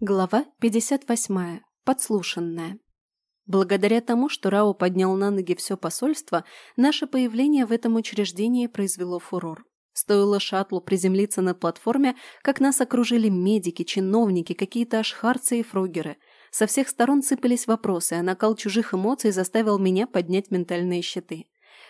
Глава 58. Подслушанная. Благодаря тому, что Рао поднял на ноги все посольство, наше появление в этом учреждении произвело фурор. Стоило шаттлу приземлиться на платформе, как нас окружили медики, чиновники, какие-то ашхарцы и фругеры. Со всех сторон сыпались вопросы, а накал чужих эмоций заставил меня поднять ментальные щиты.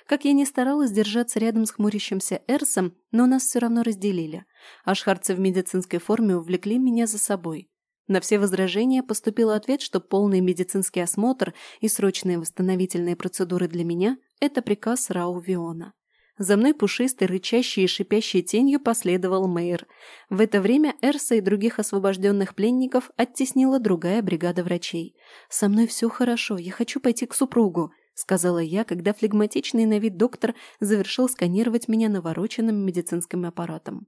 Как я не старалась держаться рядом с хмурящимся Эрсом, но нас все равно разделили. Ашхарцы в медицинской форме увлекли меня за собой. На все возражения поступил ответ, что полный медицинский осмотр и срочные восстановительные процедуры для меня – это приказ Рау Виона. За мной пушистой, рычащей и шипящей тенью последовал Мэйр. В это время Эрса и других освобожденных пленников оттеснила другая бригада врачей. «Со мной все хорошо, я хочу пойти к супругу», — сказала я, когда флегматичный на вид доктор завершил сканировать меня навороченным медицинским аппаратом.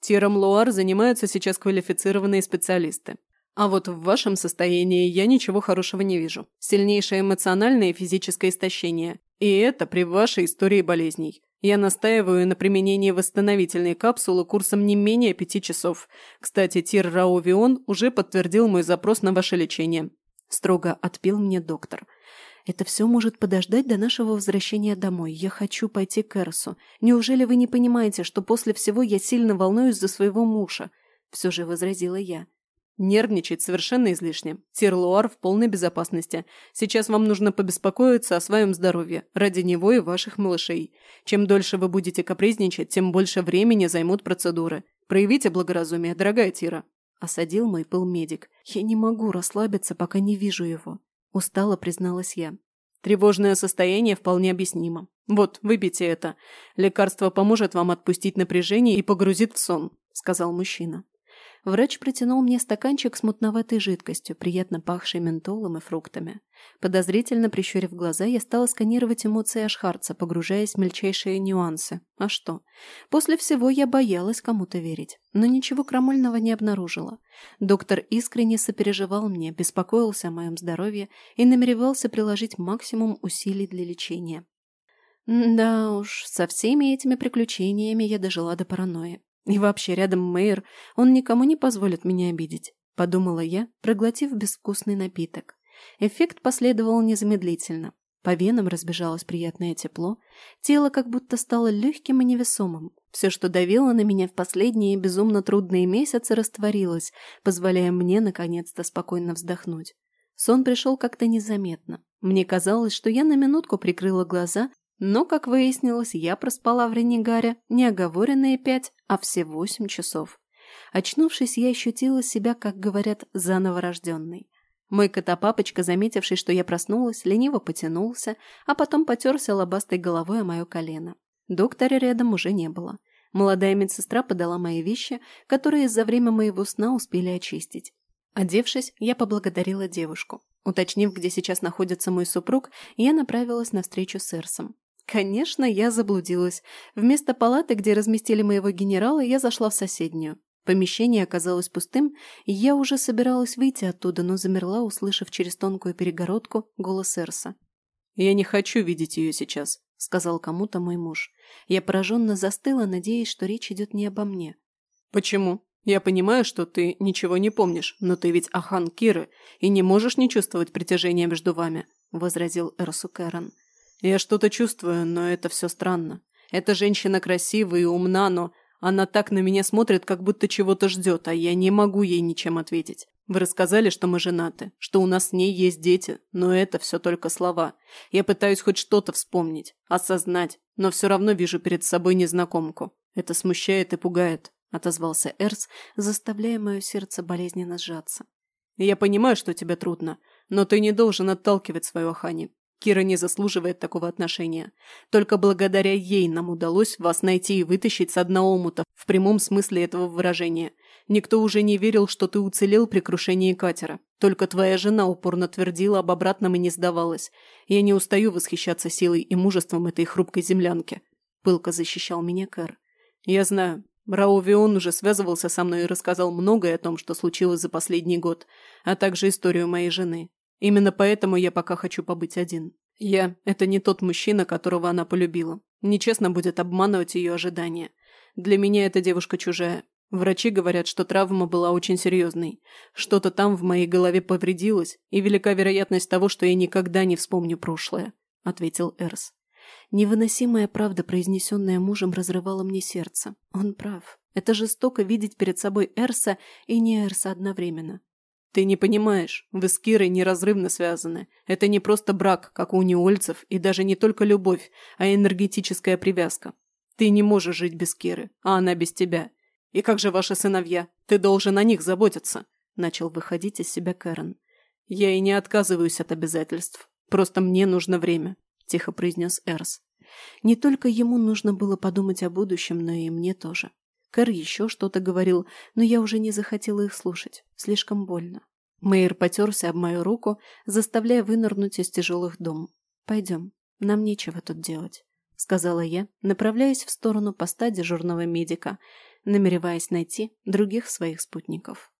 Тиром Луар занимаются сейчас квалифицированные специалисты. А вот в вашем состоянии я ничего хорошего не вижу. Сильнейшее эмоциональное и физическое истощение. И это при вашей истории болезней. Я настаиваю на применении восстановительной капсулы курсом не менее пяти часов. Кстати, Тир Раувион уже подтвердил мой запрос на ваше лечение. Строго отпил мне доктор. Это все может подождать до нашего возвращения домой. Я хочу пойти к Эрсу. Неужели вы не понимаете, что после всего я сильно волнуюсь за своего мужа? Все же возразила я. Нервничать совершенно излишне. Тирлуар в полной безопасности. Сейчас вам нужно побеспокоиться о своем здоровье, ради него и ваших малышей. Чем дольше вы будете капризничать, тем больше времени займут процедуры. Проявите благоразумие, дорогая Тира. Осадил мой пыл медик. Я не могу расслабиться, пока не вижу его. Устало призналась я. Тревожное состояние вполне объяснимо. Вот, выпейте это. Лекарство поможет вам отпустить напряжение и погрузит в сон, сказал мужчина. Врач протянул мне стаканчик с мутноватой жидкостью, приятно пахшей ментолом и фруктами. Подозрительно прищурив глаза, я стала сканировать эмоции Ашхарца, погружаясь в мельчайшие нюансы. А что? После всего я боялась кому-то верить, но ничего крамольного не обнаружила. Доктор искренне сопереживал мне, беспокоился о моем здоровье и намеревался приложить максимум усилий для лечения. Да уж, со всеми этими приключениями я дожила до паранойи. И вообще, рядом мэр, он никому не позволит меня обидеть, подумала я, проглотив безвкусный напиток. Эффект последовал незамедлительно. По венам разбежалось приятное тепло, тело как будто стало легким и невесомым. Все, что давило на меня в последние безумно трудные месяцы, растворилось, позволяя мне наконец-то спокойно вздохнуть. Сон пришел как-то незаметно. Мне казалось, что я на минутку прикрыла глаза но, как выяснилось, я проспала в Ренегаре не оговоренные пять, а все восемь часов. Очнувшись, я ощутила себя, как говорят, заново рожденной. Мой котопапочка, заметивший, что я проснулась, лениво потянулся, а потом потерся лобастой головой о мое колено. Доктора рядом уже не было. Молодая медсестра подала мои вещи, которые за время моего сна успели очистить. Одевшись, я поблагодарила девушку. Уточнив, где сейчас находится мой супруг, я направилась на встречу с Эрсом. Конечно, я заблудилась. Вместо палаты, где разместили моего генерала, я зашла в соседнюю. Помещение оказалось пустым, и я уже собиралась выйти оттуда, но замерла, услышав через тонкую перегородку голос Эрса. «Я не хочу видеть ее сейчас», — сказал кому-то мой муж. Я пораженно застыла, надеясь, что речь идет не обо мне. «Почему? Я понимаю, что ты ничего не помнишь, но ты ведь Ахан Киры и не можешь не чувствовать притяжения между вами», — возразил Эрсу Кэрон. Я что-то чувствую, но это все странно. Эта женщина красивая и умна, но она так на меня смотрит, как будто чего-то ждет, а я не могу ей ничем ответить. Вы рассказали, что мы женаты, что у нас с ней есть дети, но это все только слова. Я пытаюсь хоть что-то вспомнить, осознать, но все равно вижу перед собой незнакомку. Это смущает и пугает», – отозвался Эрс, заставляя мое сердце болезненно сжаться. «Я понимаю, что тебе трудно, но ты не должен отталкивать свою Ахани. Кира не заслуживает такого отношения. Только благодаря ей нам удалось вас найти и вытащить с дна омута в прямом смысле этого выражения. Никто уже не верил, что ты уцелел при крушении катера. Только твоя жена упорно твердила об обратном и не сдавалась. Я не устаю восхищаться силой и мужеством этой хрупкой землянки. Пылко защищал меня Кэр. Я знаю. Рао Вион уже связывался со мной и рассказал многое о том, что случилось за последний год, а также историю моей жены. Именно поэтому я пока хочу побыть один. Я – это не тот мужчина, которого она полюбила. Нечестно будет обманывать ее ожидания. Для меня эта девушка чужая. Врачи говорят, что травма была очень серьезной. Что-то там в моей голове повредилось, и велика вероятность того, что я никогда не вспомню прошлое», — ответил Эрс. Невыносимая правда, произнесенная мужем, разрывала мне сердце. Он прав. Это жестоко видеть перед собой Эрса и не Эрса одновременно. Ты не понимаешь, вы с Кирой неразрывно связаны. Это не просто брак, как у неольцев, и даже не только любовь, а энергетическая привязка. Ты не можешь жить без Киры, а она без тебя. И как же ваши сыновья? Ты должен о них заботиться. Начал выходить из себя Кэрон. Я и не отказываюсь от обязательств. Просто мне нужно время, тихо произнес Эрс. Не только ему нужно было подумать о будущем, но и мне тоже. Кэр еще что-то говорил, но я уже не захотела их слушать. Слишком больно. Мэйр потерся об мою руку, заставляя вынырнуть из тяжелых дом. «Пойдем, нам нечего тут делать», — сказала я, направляясь в сторону поста дежурного медика, намереваясь найти других своих спутников.